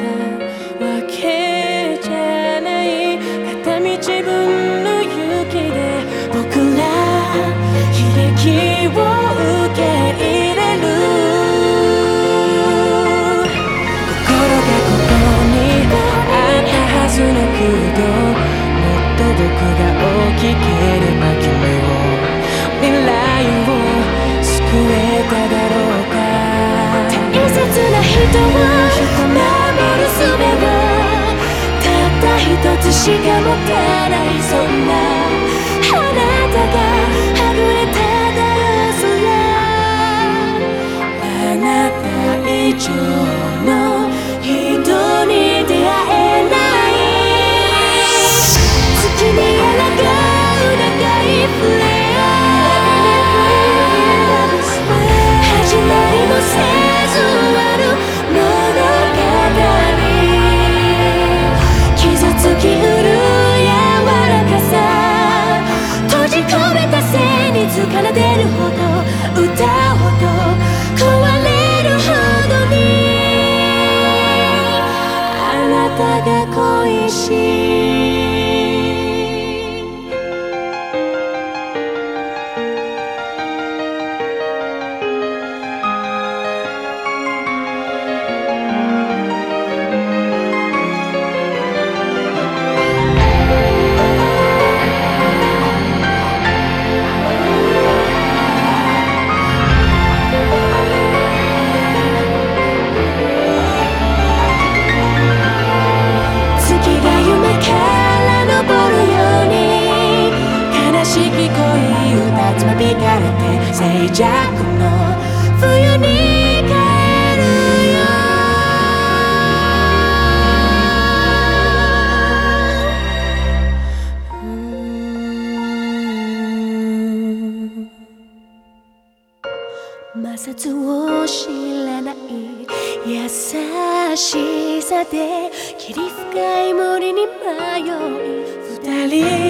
たわけじゃない。片道分の勇気で僕ら悲劇をしか持たないそんなあなたがが恋しい。静寂の冬に帰るよ摩擦を知らない優しさで霧深い森に迷い二人